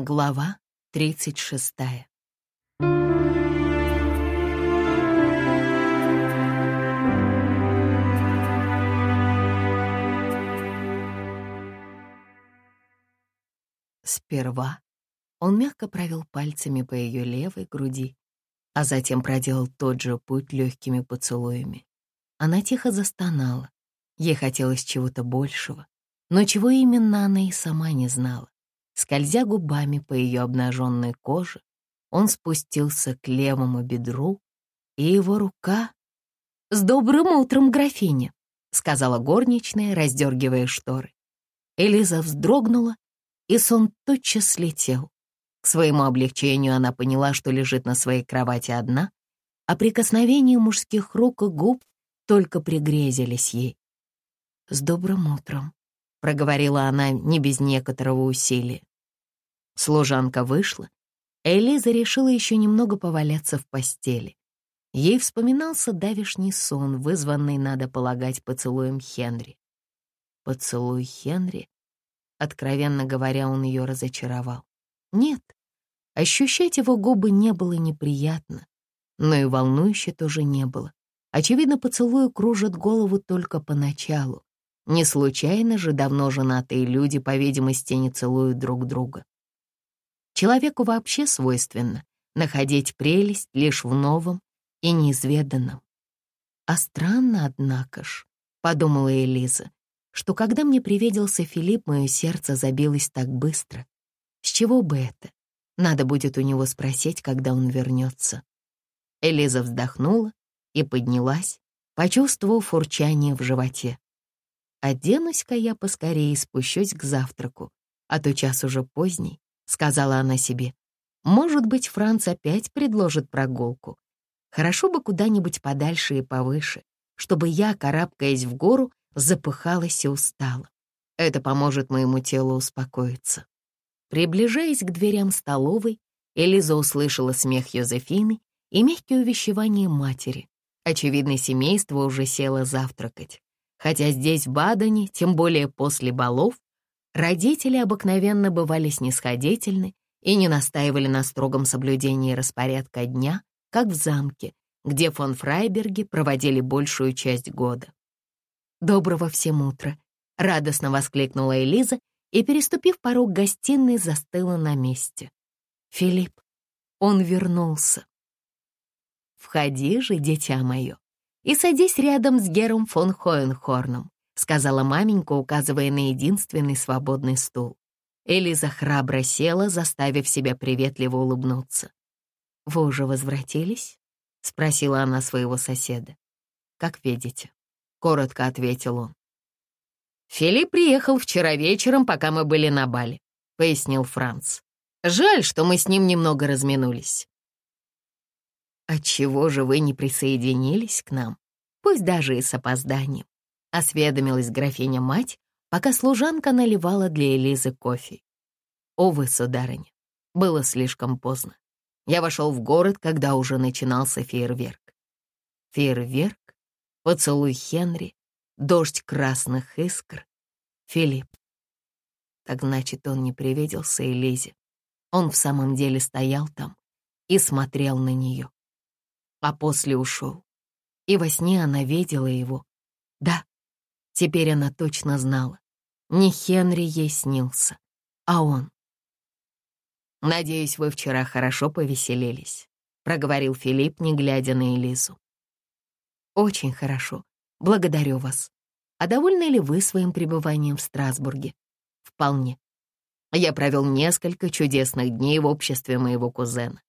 Глава 36 Сперва он мягко провел пальцами по ее левой груди, а затем проделал тот же путь легкими поцелуями. Она тихо застонала. Ей хотелось чего-то большего, но чего именно она и сама не знала. Скользя губами по ее обнаженной коже, он спустился к левому бедру, и его рука... «С добрым утром, графиня!» — сказала горничная, раздергивая шторы. Элиза вздрогнула, и сон тотчас слетел. К своему облегчению она поняла, что лежит на своей кровати одна, а прикосновения мужских рук и губ только пригрезились ей. «С добрым утром», — проговорила она не без некоторого усилия. Служанка вышла, Элиза решила еще немного поваляться в постели. Ей вспоминался давишний сон, вызванный, надо полагать, поцелуем Хенри. Поцелуй Хенри, откровенно говоря, он ее разочаровал. Нет, ощущать его губы не было неприятно, но и волнующе тоже не было. Очевидно, поцелуй кружит голову только поначалу. Не случайно же давно женатые люди, по видимости, не целуют друг друга. Человеку вообще свойственно находить прелесть лишь в новом и неизведанном. А странно, однако ж, подумала Элиза, что когда мне привиделся Филипп, мое сердце забилось так быстро. С чего бы это? Надо будет у него спросить, когда он вернется. Элиза вздохнула и поднялась, почувствовав урчание в животе. «Оденусь-ка я поскорее и спущусь к завтраку, а то час уже поздний сказала она себе. Может быть, Франц опять предложит прогулку. Хорошо бы куда-нибудь подальше и повыше, чтобы я, карабкаясь в гору, запыхалась и устала. Это поможет моему телу успокоиться. Приближаясь к дверям столовой, Элиза услышала смех Йозефины и мягкие увещевания матери. Очевидно, семейство уже село завтракать. Хотя здесь, в Бадене, тем более после балов, Родители обыкновенно бывали снисходительны и не настаивали на строгом соблюдении распорядка дня, как в замке, где фон Фрайберги проводили большую часть года. «Доброго всем утра!» — радостно воскликнула Элиза и, переступив порог гостиной, застыла на месте. «Филипп, он вернулся!» «Входи же, дитя мое, и садись рядом с Гером фон Хоенхорном сказала маменька, указывая на единственный свободный стул. Элиза храбро села, заставив себя приветливо улыбнуться. «Вы уже возвратились?» — спросила она своего соседа. «Как видите», — коротко ответил он. «Филипп приехал вчера вечером, пока мы были на бале», — пояснил Франц. «Жаль, что мы с ним немного разминулись». «Отчего же вы не присоединились к нам, пусть даже и с опозданием?» — осведомилась графиня-мать, пока служанка наливала для Элизы кофе. Увы, сударыня, было слишком поздно. Я вошел в город, когда уже начинался фейерверк. Фейерверк, поцелуй Хенри, дождь красных искр. Филипп. Так значит, он не привиделся Элизе. Он в самом деле стоял там и смотрел на нее. А после ушел. И во сне она видела его. Да, Теперь она точно знала. Не Хенри ей снился, а он. «Надеюсь, вы вчера хорошо повеселились», — проговорил Филипп, не глядя на Элизу. «Очень хорошо. Благодарю вас. А довольны ли вы своим пребыванием в Страсбурге?» «Вполне. Я провел несколько чудесных дней в обществе моего кузена.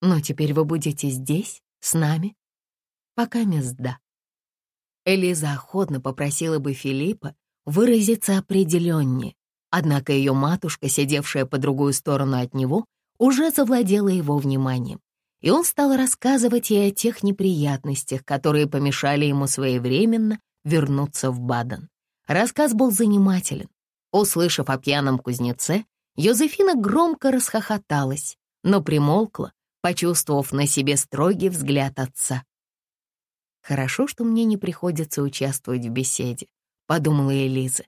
Но теперь вы будете здесь, с нами?» «Пока мест да. Элиза охотно попросила бы Филиппа выразиться определеннее, однако ее матушка, сидевшая по другую сторону от него, уже завладела его вниманием, и он стал рассказывать ей о тех неприятностях, которые помешали ему своевременно вернуться в Баден. Рассказ был занимателен. Услышав о пьяном кузнеце, Йозефина громко расхохоталась, но примолкла, почувствовав на себе строгий взгляд отца. Хорошо, что мне не приходится участвовать в беседе, подумала Элиза.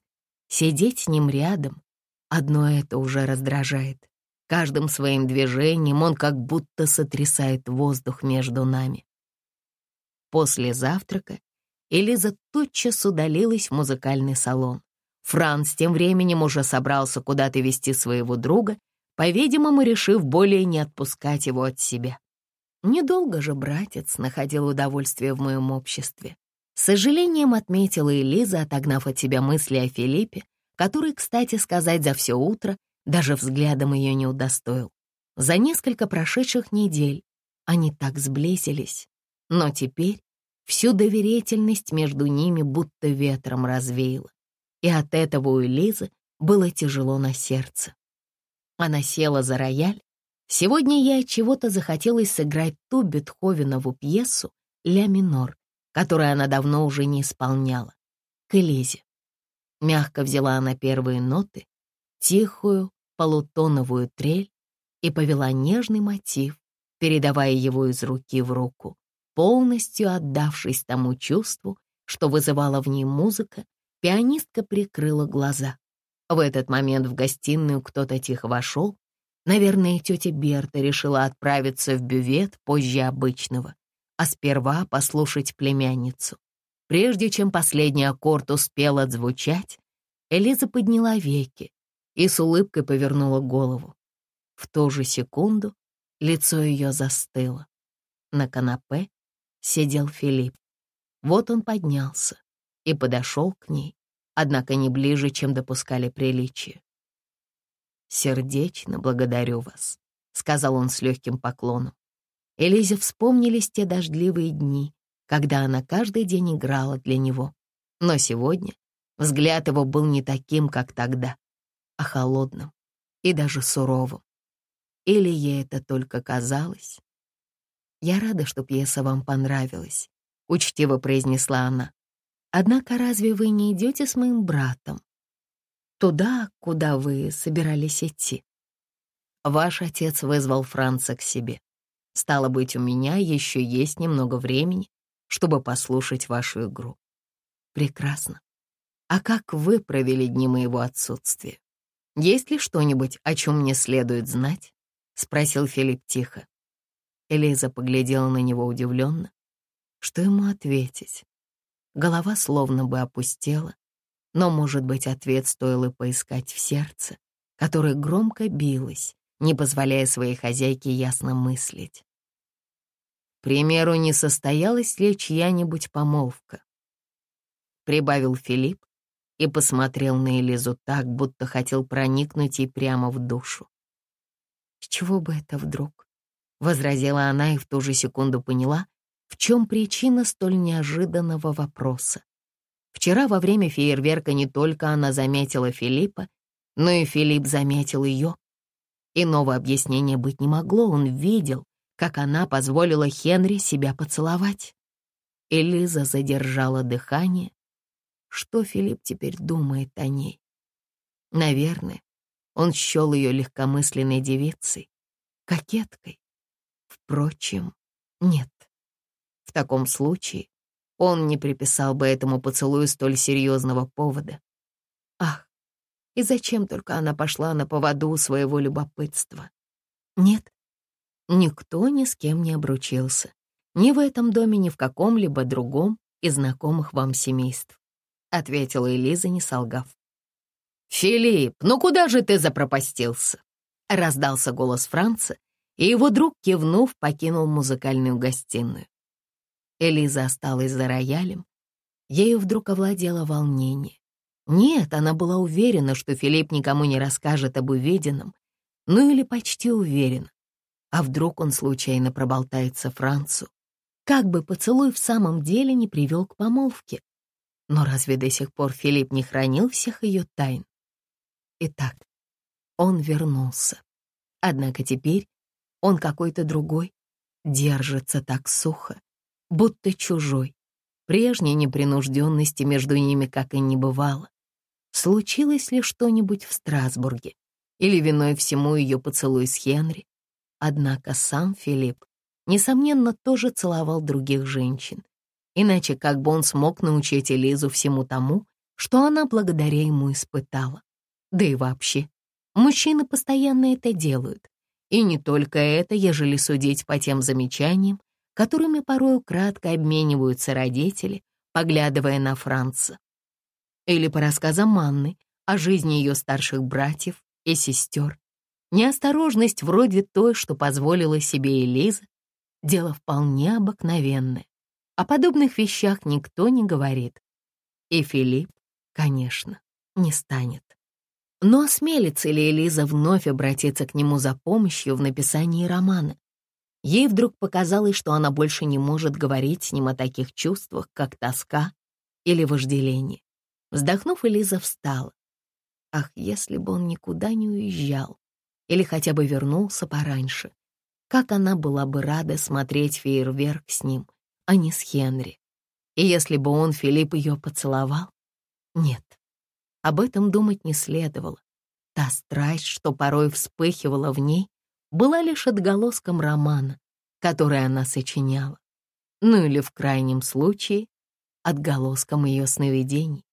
Сидеть с ним рядом, одно это уже раздражает. Каждым своим движением он как будто сотрясает воздух между нами. После завтрака Элиза тотчас удалилась в музыкальный салон. Франц тем временем уже собрался куда-то вести своего друга, по-видимому, решив более не отпускать его от себя. Недолго же братец находил удовольствие в моем обществе. С сожалением отметила Элиза, отогнав от себя мысли о Филиппе, который, кстати сказать, за все утро даже взглядом ее не удостоил. За несколько прошедших недель они так сблизились, но теперь всю доверительность между ними будто ветром развеяла, и от этого у Элизы было тяжело на сердце. Она села за рояль. Сегодня от чего-то захотелось сыграть ту Бетховенову пьесу «Ля минор», которую она давно уже не исполняла, к Элизе. Мягко взяла она первые ноты, тихую полутоновую трель и повела нежный мотив, передавая его из руки в руку, полностью отдавшись тому чувству, что вызывала в ней музыка, пианистка прикрыла глаза. В этот момент в гостиную кто-то тихо вошел. Наверное, тетя Берта решила отправиться в бювет позже обычного а сперва послушать племянницу. Прежде чем последний аккорд успел отзвучать, Элиза подняла веки и с улыбкой повернула голову. В ту же секунду лицо ее застыло. На канапе сидел Филипп. Вот он поднялся и подошел к ней, однако не ближе, чем допускали приличия. «Сердечно благодарю вас», — сказал он с легким поклоном. Элизе вспомнились те дождливые дни, когда она каждый день играла для него. Но сегодня взгляд его был не таким, как тогда, а холодным и даже суровым. Или ей это только казалось? «Я рада, что пьеса вам понравилась», — учтиво произнесла она. «Однако разве вы не идете с моим братом? Туда, куда вы собирались идти?» Ваш отец вызвал Франца к себе. Стало быть, у меня еще есть немного времени, чтобы послушать вашу игру. Прекрасно. А как вы провели дни моего отсутствия? Есть ли что-нибудь, о чем мне следует знать? Спросил Филипп тихо. Элиза поглядела на него удивленно. Что ему ответить? Голова словно бы опустела, но, может быть, ответ стоило поискать в сердце, которое громко билось, не позволяя своей хозяйке ясно мыслить примеру, не состоялась ли чья-нибудь помолвка. Прибавил Филипп и посмотрел на Элизу так, будто хотел проникнуть ей прямо в душу. «С чего бы это вдруг?» — возразила она и в ту же секунду поняла, в чем причина столь неожиданного вопроса. Вчера во время фейерверка не только она заметила Филиппа, но и Филипп заметил ее. Иного объяснения быть не могло, он видел, как она позволила Хенри себя поцеловать. Элиза задержала дыхание. Что Филипп теперь думает о ней? Наверное, он счел ее легкомысленной девицей, кокеткой. Впрочем, нет. В таком случае он не приписал бы этому поцелую столь серьезного повода. Ах, и зачем только она пошла на поводу своего любопытства? Нет, Никто ни с кем не обручился. Ни в этом доме, ни в каком-либо другом из знакомых вам семейств. Ответила Элиза, не солгав. «Филипп, ну куда же ты запропастился?» Раздался голос Франца, и его друг, кивнув, покинул музыкальную гостиную. Элиза осталась за роялем. Ею вдруг овладело волнение. Нет, она была уверена, что Филипп никому не расскажет об увиденном, ну или почти уверена. А вдруг он случайно проболтается Францу? Как бы поцелуй в самом деле не привел к помолвке? Но разве до сих пор Филипп не хранил всех ее тайн? Итак, он вернулся. Однако теперь он какой-то другой, держится так сухо, будто чужой. Прежней непринужденности между ними как и не бывало. Случилось ли что-нибудь в Страсбурге? Или виной всему ее поцелуй с Хенри? Однако сам Филипп, несомненно, тоже целовал других женщин. Иначе как бы он смог научить Элизу всему тому, что она благодаря ему испытала? Да и вообще, Мужчины постоянно это делают. И не только это, ежели судить по тем замечаниям, которыми порою кратко обмениваются родители, поглядывая на Франца. Или по рассказам Манны о жизни ее старших братьев и сестер. Неосторожность вроде той, что позволила себе Элиза, дело вполне обыкновенное. О подобных вещах никто не говорит. И Филипп, конечно, не станет. Но осмелится ли Элиза вновь обратиться к нему за помощью в написании романа? Ей вдруг показалось, что она больше не может говорить с ним о таких чувствах, как тоска или вожделение. Вздохнув, Элиза встала. Ах, если бы он никуда не уезжал или хотя бы вернулся пораньше, как она была бы рада смотреть фейерверк с ним, а не с Хенри. И если бы он, Филипп, ее поцеловал? Нет, об этом думать не следовало. Та страсть, что порой вспыхивала в ней, была лишь отголоском романа, который она сочиняла. Ну или в крайнем случае, отголоском ее сновидений.